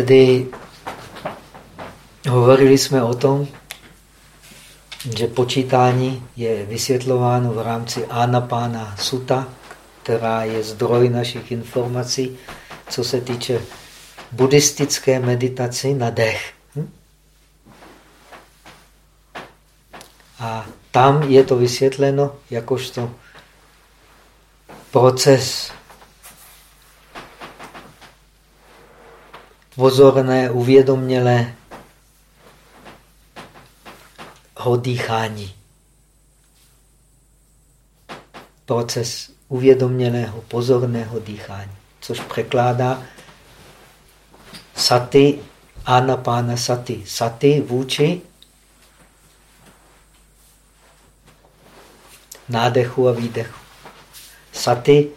Tedy hovorili jsme o tom, že počítání je vysvětlováno v rámci Anapána Suta, která je zdroj našich informací, co se týče buddhistické meditaci na dech. Hm? A tam je to vysvětleno jakožto proces pozorné, uvědomělé dýchání. Proces uvědomělého, pozorného dýchání, což překládá sati, anapána sati. Sati vůči nádechu a výdechu. Sati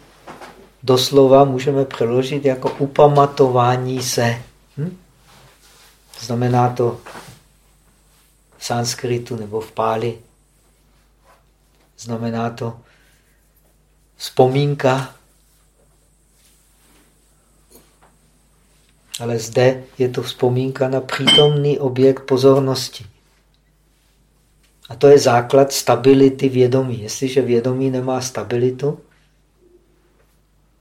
doslova můžeme přeložit jako upamatování se. Znamená to v sanskritu nebo v páli. Znamená to vzpomínka. Ale zde je to vzpomínka na přítomný objekt pozornosti. A to je základ stability vědomí. Jestliže vědomí nemá stabilitu,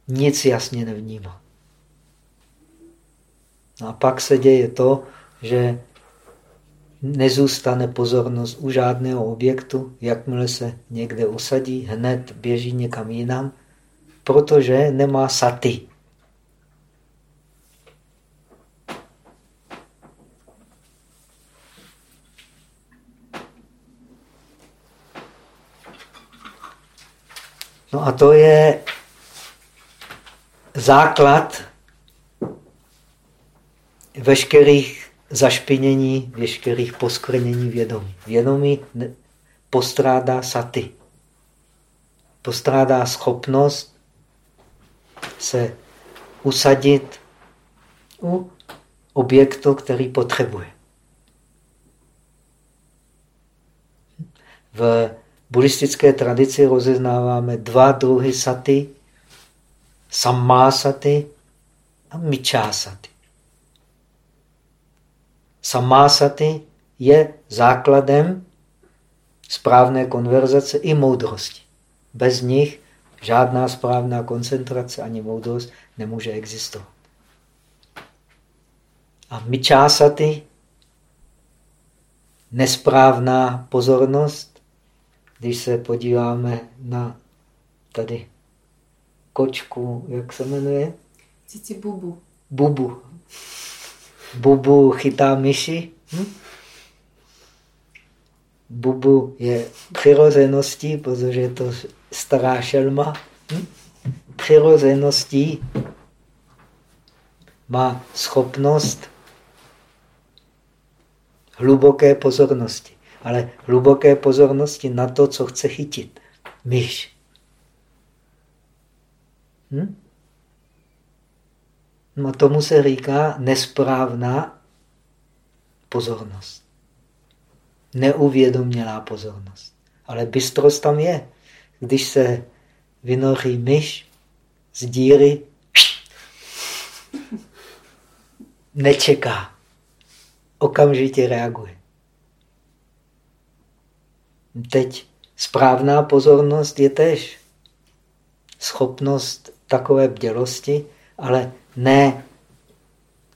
nic jasně nevnímá. No a pak se děje to, že nezůstane pozornost u žádného objektu, jakmile se někde usadí, hned běží někam jinam, protože nemá saty. No a to je základ veškerých zašpinění, veškerých poskvrnění vědomí. Vědomí postrádá saty. Postrádá schopnost se usadit u objektu, který potřebuje. V buddhistické tradici rozeznáváme dva druhy saty, samásaty a mičásaty. Samásaty je základem správné konverzace i moudrosti. Bez nich žádná správná koncentrace ani moudrost nemůže existovat. A mičásaty, nesprávná pozornost, když se podíváme na tady kočku, jak se jmenuje? Cici bubu. Bubu. Bubu chytá myši. Hm? Bubu je přirozeností, protože je to stará šelma. Hm? Přirozeností má schopnost hluboké pozornosti. Ale hluboké pozornosti na to, co chce chytit. Myš. Hm? No tomu se říká nesprávná pozornost. Neuvědomělá pozornost. Ale bystrost tam je. Když se vynoří myš z díry, nečeká. Okamžitě reaguje. Teď správná pozornost je tež schopnost takové bdělosti, ale ne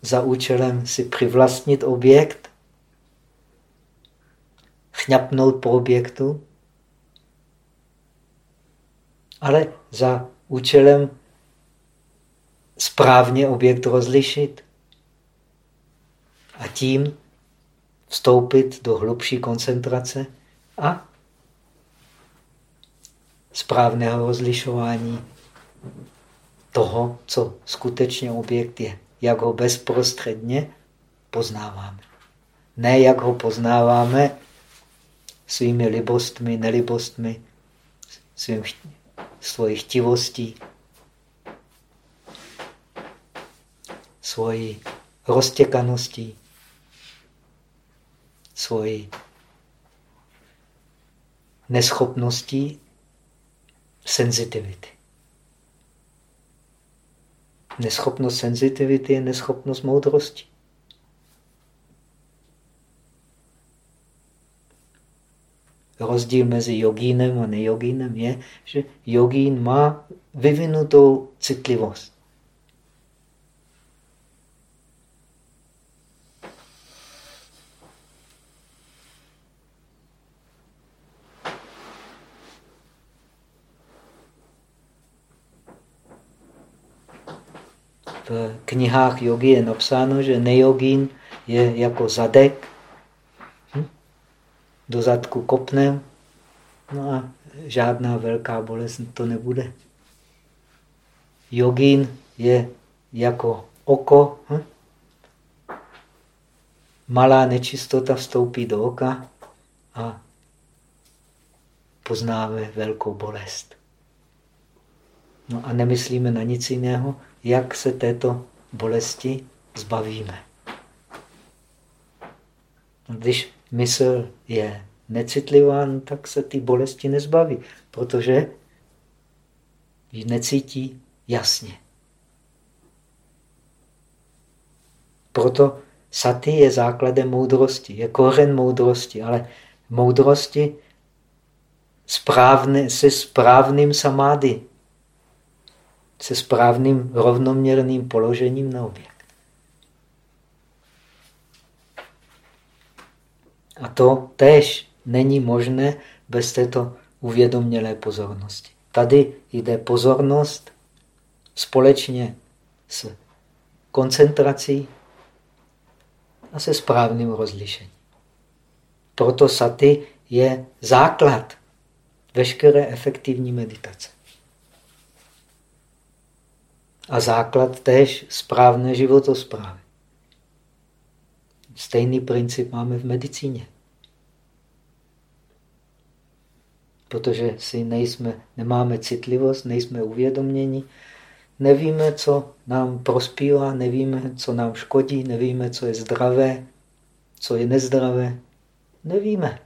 za účelem si přivlastnit objekt, chňapnout po objektu, ale za účelem správně objekt rozlišit a tím vstoupit do hlubší koncentrace a správného rozlišování toho, co skutečně objekt je. Jak ho bezprostředně poznáváme. Ne jak ho poznáváme svými libostmi, nelibostmi, svým, svojí chtivostí, svojí roztěkaností, svojí neschopností senzitivity. Neschopnost senzitivity je neschopnost moudrosti. Rozdíl mezi jogínem a nejogínem je, že jogín má vyvinutou citlivost. V knihách jogy je napsáno, že nejogín je jako zadek, hm? do zadku kopnem, no a žádná velká bolest to nebude. Jogín je jako oko, hm? malá nečistota vstoupí do oka a poznáme velkou bolest. No a nemyslíme na nic jiného, jak se této bolesti zbavíme. Když mysl je necitlivá, no tak se ty bolesti nezbaví, protože ji necítí jasně. Proto sati je základem moudrosti, je kořen moudrosti, ale moudrosti správne, se správným samády, se správným rovnoměrným položením na objekt. A to též není možné bez této uvědomělé pozornosti. Tady jde pozornost společně s koncentrací a se správným rozlišením. Proto saty je základ veškeré efektivní meditace a základ též správné životosprávy. Stejný princip máme v medicíně. Protože si nejsme, nemáme citlivost, nejsme uvědoměni, nevíme, co nám prospívá, nevíme, co nám škodí, nevíme, co je zdravé, co je nezdravé. Nevíme.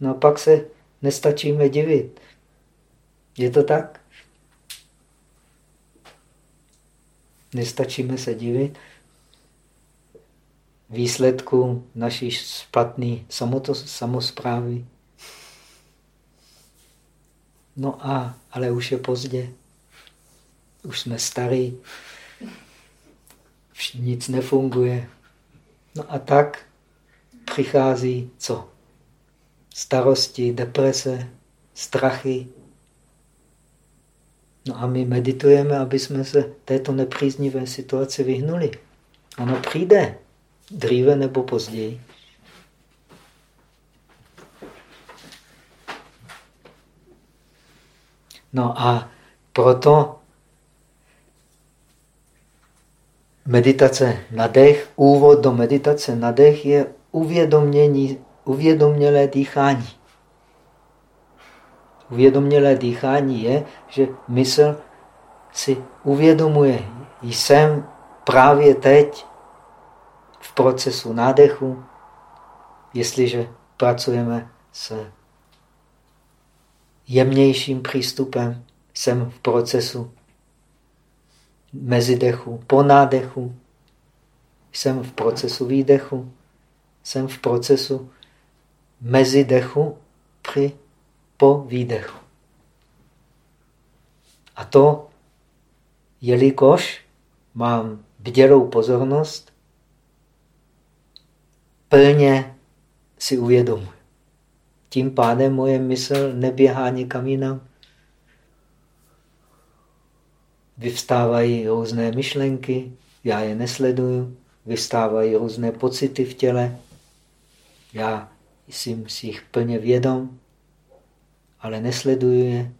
No a pak se nestačíme divit. Je to tak? Nestačíme se divit výsledku naší špatné samozprávy. No a, ale už je pozdě. Už jsme starí. Nic nefunguje. No a tak přichází co? Starosti, deprese, strachy, No a my meditujeme, aby jsme se této nepříznivé situaci vyhnuli. Ono přijde dříve nebo později. No a proto meditace na dech, úvod do meditace na dech je uvědomění, uvědomělé dýchání. Uvědomělé dýchání je, že mysl si uvědomuje, jsem právě teď v procesu nádechu, jestliže pracujeme s jemnějším přístupem, jsem v procesu mezidechu, po nádechu, jsem v procesu výdechu, jsem v procesu mezidechu při po výdechu. A to, jelikož mám bdělou pozornost, plně si uvědomuji. Tím pádem moje mysl neběhá nikam jinam. Vyvstávají různé myšlenky, já je nesleduju, vyvstávají různé pocity v těle, já jsem si jich plně vědom, ale nesleduju je.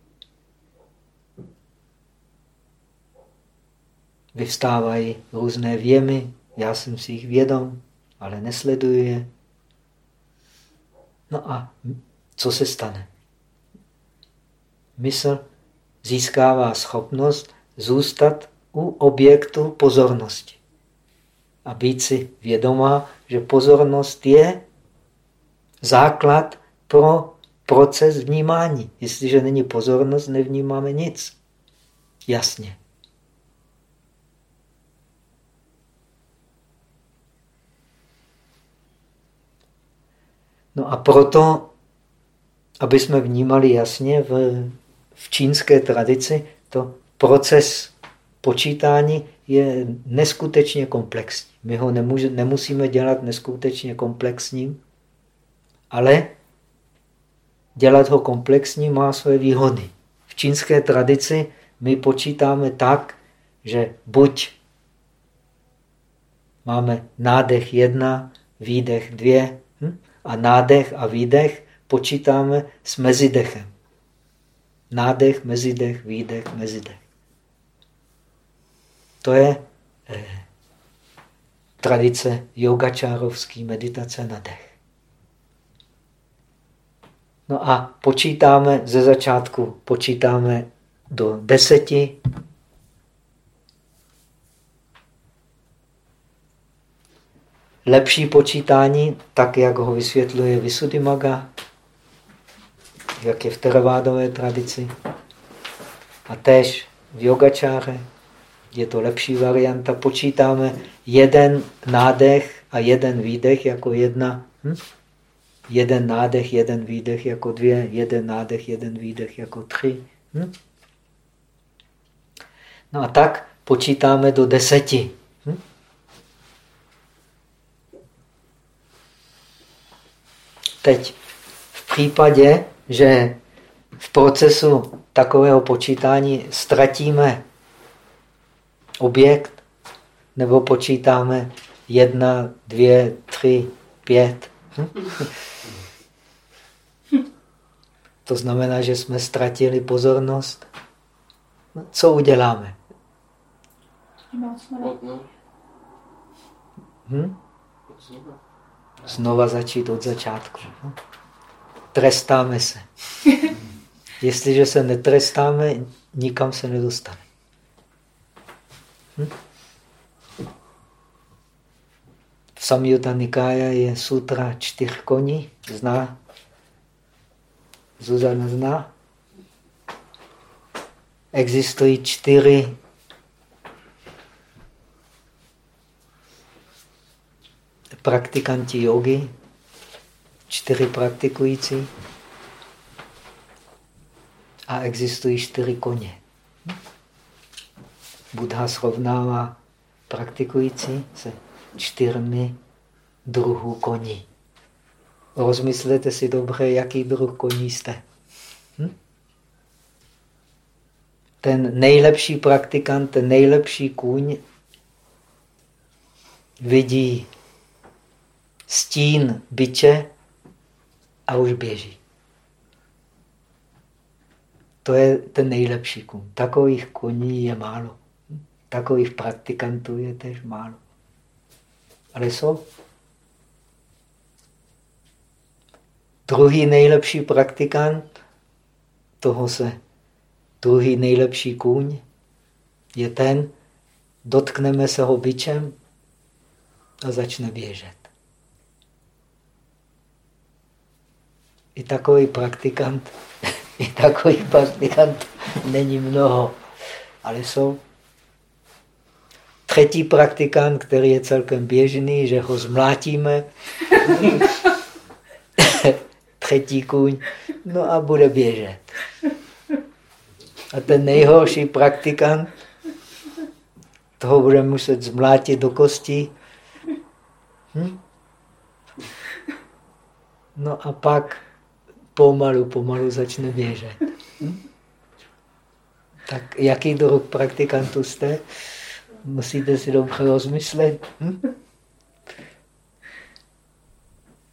Vyvstávají různé věmy, já jsem si jich vědom, ale nesleduju je. No a co se stane? Mysl získává schopnost zůstat u objektu pozornosti a být si vědomá, že pozornost je základ pro proces vnímání. Jestliže není pozornost, nevnímáme nic. Jasně. No a proto aby jsme vnímali jasně, v, v čínské tradici to proces počítání je neskutečně komplexní. My ho nemůže, nemusíme dělat neskutečně komplexním, ale dělat ho komplexní má své výhody. V čínské tradici my počítáme tak, že buď máme nádech jedna, výdech dvě hm? a nádech a výdech počítáme s mezidechem. Nádech, mezidech, výdech, mezidech. To je eh, tradice yogačárovský meditace na dech. No a počítáme ze začátku, počítáme do deseti. Lepší počítání, tak jak ho vysvětluje Visuddhimaga, jak je v teravádové tradici, a též v yogačáře, je to lepší varianta. Počítáme jeden nádech a jeden výdech jako jedna. Hm? Jeden nádech, jeden výdech jako dvě, jeden nádech, jeden výdech jako tři. Hm? No a tak počítáme do deseti. Hm? Teď v případě, že v procesu takového počítání ztratíme objekt, nebo počítáme jedna, dvě, tři, pět. To znamená, že jsme ztratili pozornost. No, co uděláme? Hm? Znova začít od začátku. Trestáme se. Jestliže se netrestáme, nikam se nedostane. Hm? V Samyutta Nikája je sutra čtyř koní. Zná? Zuzana zná? Existují čtyři praktikanti jogy, čtyři praktikující a existují čtyři koně. Buddha srovnává praktikující se čtyřmi druhů koní. Rozmyslete si dobře, jaký druh koní jste. Hm? Ten nejlepší praktikant, ten nejlepší kůň vidí stín byče a už běží. To je ten nejlepší kůň. Takových koní je málo. Takových praktikantů je tež málo. Ale jsou. Druhý nejlepší praktikant, toho se druhý nejlepší kůň, je ten, dotkneme se ho bičem a začne běžet. I takový praktikant, i takový praktikant není mnoho, ale jsou třetí praktikant, který je celkem běžný, že ho zmlátíme. Třetí kůň, no a bude běžet. A ten nejhorší praktikant, toho bude muset zmlátit do kosti. Hm? No a pak pomalu, pomalu začne běžet. Hm? Tak jaký druh praktikantů jste? Musíte si dobře rozmyslet. Hm?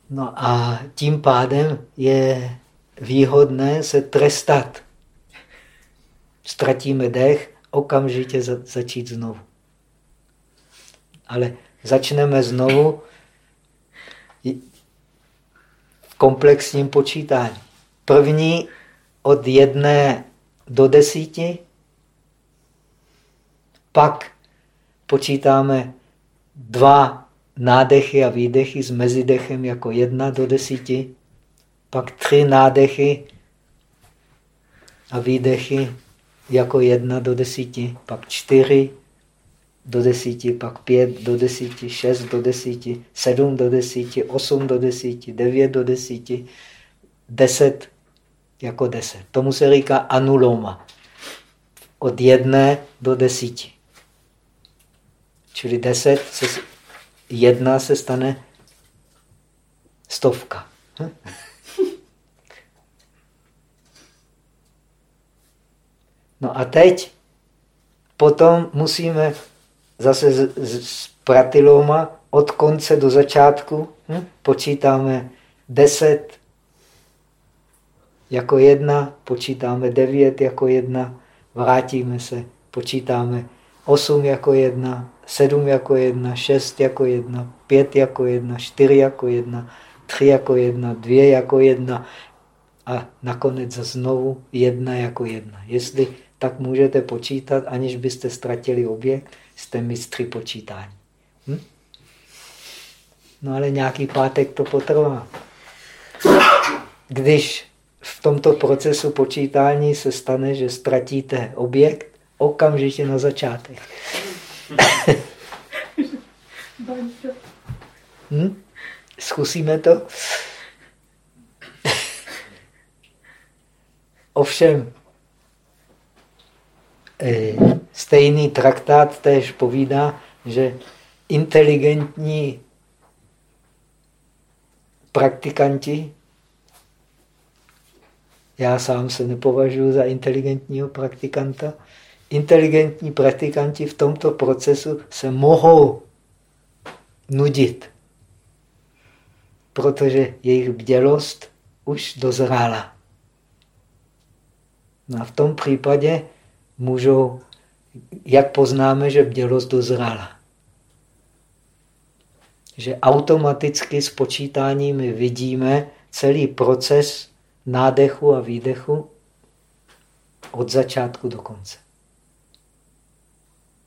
No a tím pádem je výhodné se trestat. Ztratíme dech, okamžitě za, začít znovu. Ale začneme znovu v komplexním počítání. První od jedné do desíti, pak počítáme dva nádechy a výdechy s mezidechem jako jedna do desíti, pak tři nádechy a výdechy jako jedna do desíti, pak čtyři do desíti, pak pět do desíti, šest do desíti, sedm do desíti, osm do desíti, devět do desíti, deset jako deset. Tomu se říká anuloma. Od jedné do desíti. Čili deset, se, jedna se stane stovka. Hm? No a teď potom musíme zase z, z, z pratiloma od konce do začátku hm? počítáme deset jako jedna, počítáme devět jako jedna, vrátíme se, počítáme osm jako jedna, sedm jako jedna, šest jako jedna, pět jako jedna, čtyři jako jedna, tři jako jedna, dvě jako jedna a nakonec znovu jedna jako jedna. Jestli tak můžete počítat, aniž byste ztratili objekt, jste mistři počítání. Hm? No ale nějaký pátek to potrvá. Když v tomto procesu počítání se stane, že ztratíte objekt, okamžitě na začátek. Hm? Zkusíme to? Ovšem, eh, stejný traktát též povídá, že inteligentní praktikanti, já sám se nepovažuji za inteligentního praktikanta, inteligentní praktikanti v tomto procesu se mohou nudit, protože jejich bdělost už dozrála. No a v tom případě můžou, jak poznáme, že bdělost dozrála? Že automaticky s počítáním vidíme celý proces nádechu a výdechu od začátku do konce.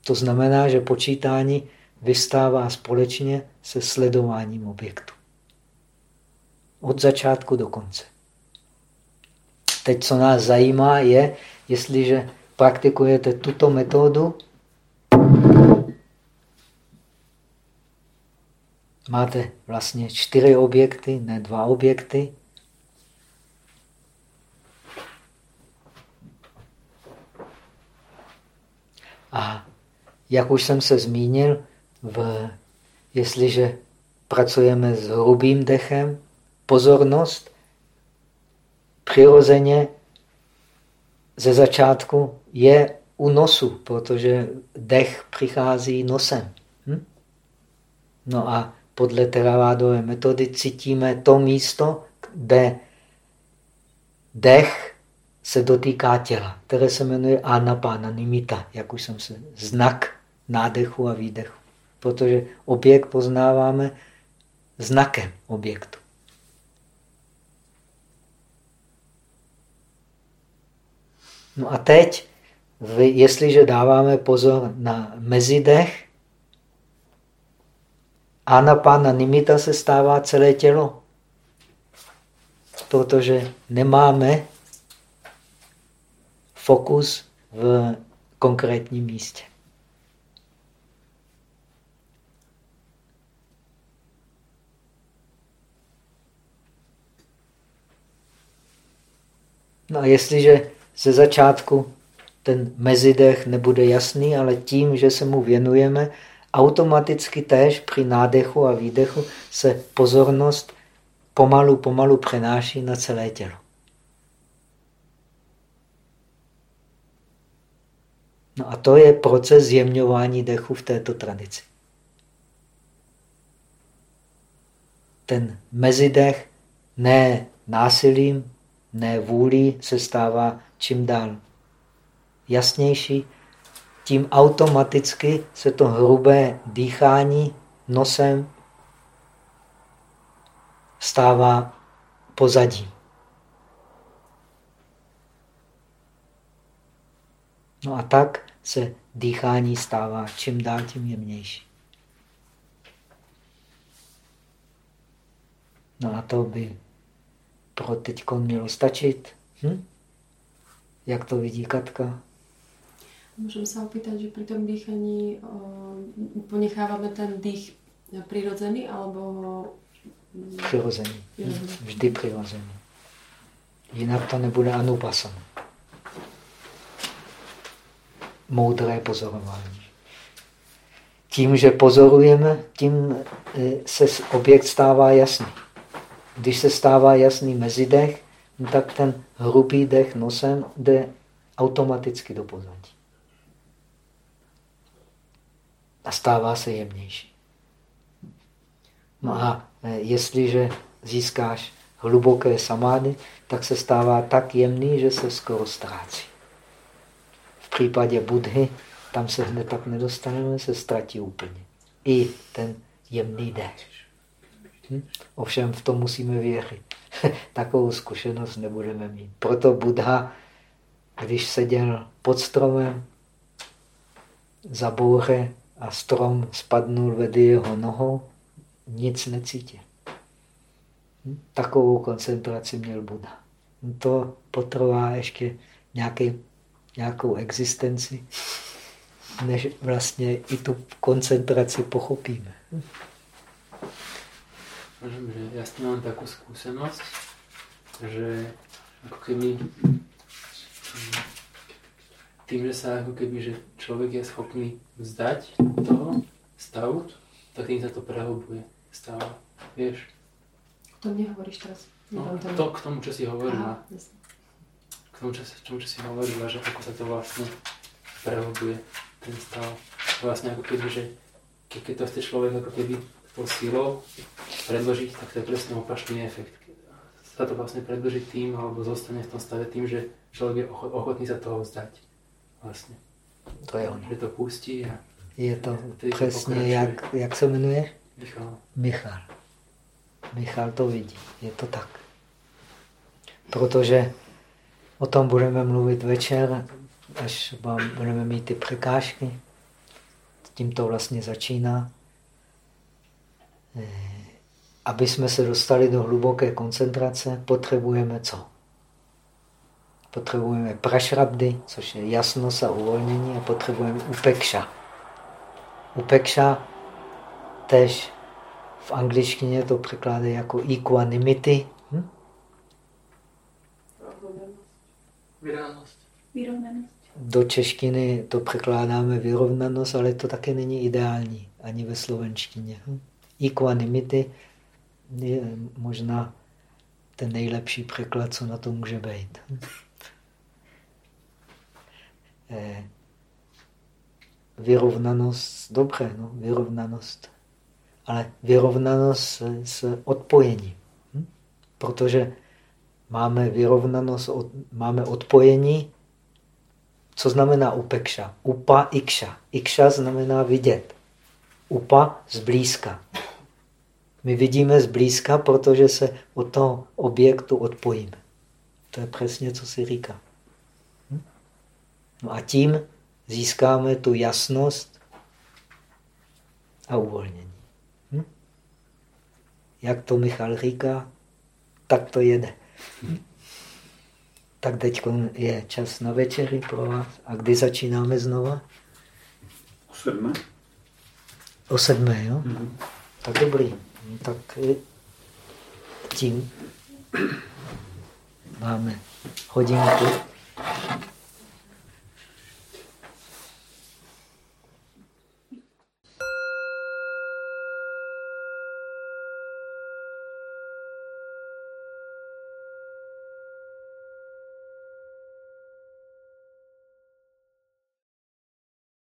To znamená, že počítání vystává společně se sledováním objektu. Od začátku do konce. Teď, co nás zajímá, je, jestliže praktikujete tuto metodu, máte vlastně čtyři objekty, ne dva objekty. A jak už jsem se zmínil, v, jestliže pracujeme s hrubým dechem, pozornost přirozeně ze začátku je u nosu, protože dech přichází nosem. Hm? No a podle teravádové metody cítíme to místo, kde dech se dotýká těla, které se jmenuje anapána nimita, jak už jsem se, znak nádechu a výdechu. Protože objekt poznáváme znakem objektu. No a teď, jestliže dáváme pozor na mezidech, anapána nimita se stává celé tělo. Protože nemáme fokus v konkrétním místě. No a jestliže ze začátku ten mezidech nebude jasný, ale tím, že se mu věnujeme, automaticky též při nádechu a výdechu se pozornost pomalu, pomalu přenáší na celé tělo. No a to je proces zjemňování dechu v této tradici. Ten mezidech ne násilím, ne vůlí se stává čím dál jasnější, tím automaticky se to hrubé dýchání nosem stává pozadím. No a tak se dýchání stává čím dál tím jemnější. No a to by pro teď mělo stačit. Hm? Jak to vidí Katka? Můžeme se opýtat, že při tom dýchaní uh, ponecháváme ten dých přirozený, alebo Přirozený. Vždy přirozený. Jinak to nebude anupasana. Moudré pozorování. Tím, že pozorujeme, tím eh, se objekt stává jasný. Když se stává jasný mezidech, no tak ten hrubý dech nosem jde automaticky do pozadí. A stává se jemnější. No a eh, jestliže získáš hluboké samády, tak se stává tak jemný, že se skoro ztrácí. V případě Budhy, tam se hned tak nedostaneme, se ztratí úplně. I ten jemný dech. Hm? Ovšem v tom musíme věřit. Takovou zkušenost nebudeme mít. Proto Buddha, když seděl pod stromem za bouře a strom spadnul vedy jeho nohou, nic necítil. Hm? Takovou koncentraci měl Buddha. To potrvá ještě nějaký, nějakou existenci, než vlastně i tu koncentraci pochopíme. Možem, že ja s tým mám takú skúsenosť, že ako keby tým, že sa ako keby, že človek je schopný vzdať toho stavu, tak tým sa to prehlbuje, stáva. Vieš? To mne hovoríš teraz. No, to k tomu, čo si hovorila. K tomu, čo, čomu, čo si hovorila, že ako sa to vlastne prehlbuje, ten stav. Vlastne ako keby, že keď to chce človek ako keby tou silou predložiť, tak to je presne opačný efekt. Sa to vlastne predložiť tým, alebo zostane v tom stave tým, že človek je ochotný sa toho vzdať. Vlastne. To je ono. Že to pustí a je to přesně, jak, jak se jmenuje? Michal. Michal. Michal to vidí. Je to tak. Protože o tom budeme mluvit večer, až budeme mít ty překážky. Tím to vlastně začíná. Eh, aby jsme se dostali do hluboké koncentrace, potřebujeme co? Potřebujeme prašrabdy, což je jasnost a uvolnění, a potřebujeme upekša. Upekša tež v angličtině to překládají jako equanimity. Hm? Do češtiny to překládáme vyrovnanost, ale to také není ideální, ani ve slovenštině. Hm? Equanimity je možná ten nejlepší překlad, co na to může být. Eh, vyrovnanost, dobře, no, vyrovnanost. Ale vyrovnanost s odpojením. Hm? Protože máme vyrovnanost, máme odpojení. Co znamená upekša? Upa, ikša. Ikša znamená vidět. Upa zblízka. My vidíme zblízka, protože se od toho objektu odpojíme. To je přesně, co si říká. Hm? No a tím získáme tu jasnost a uvolnění. Hm? Jak to Michal říká, tak to jede. Tak teď je čas na večeři pro vás. A kdy začínáme znova? O sedmé. O sedmé, jo? Mm -hmm. Tak dobrý tak tím máme hodinku.